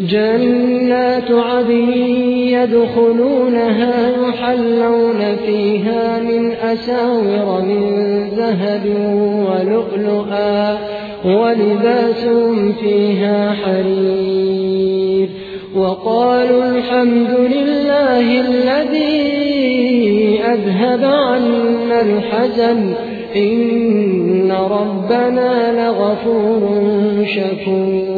جنات عدن يدخلونها يحلون فيها من أساور من ذهب ولؤلؤا ولباسهم فيها حرير وقالوا الحمد لله الذي أذهب عنا الحزن إن ربنا لغفور شكور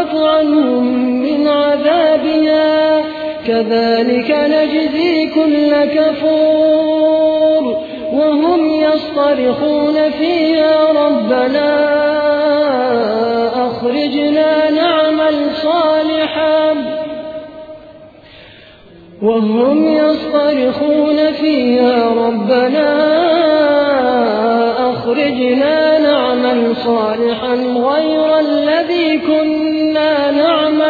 يخفف عنهم من عذابها. كذلك نجزي كل كفور وهم يصطرخون فيها. ربنا أخرجنا نعمل صالحا. وهم يصطرخون فيها. ربنا أخرجنا نعمل صالحا.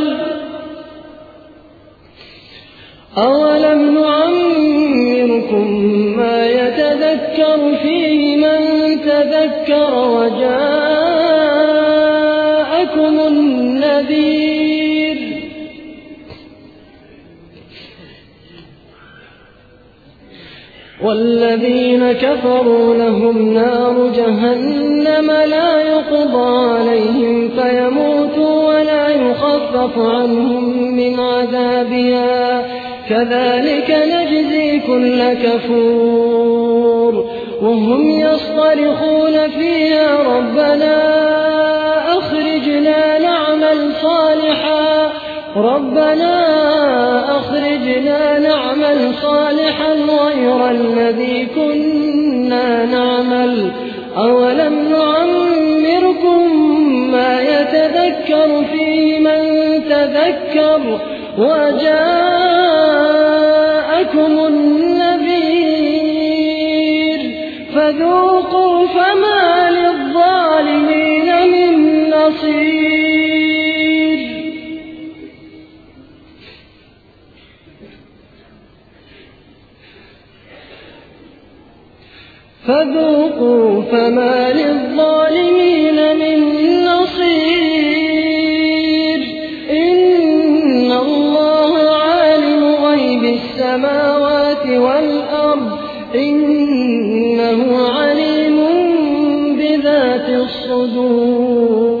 نعمل أولم نعمركم ما يتذكر فيه من تذكر وجاءكم النذير. والذين كفروا لهم نار جهنم لا يقضى عليهم فيموتوا ولا يخفف عنهم من عذابها. كذلك نجزي كل كفور. وهم يصطرخون فيها ربنا أخرجنا نعمل صالحا. ربنا أخرجنا نعمل صالحا غير الذي كنا نعمل. أولم نعمركم ما يتذكر فيه تذكر وجاءكم النذير فذوقوا فما للظالمين من نصير. فذوقوا فما للظالمين والأرض إنه عليم بذات الصدور.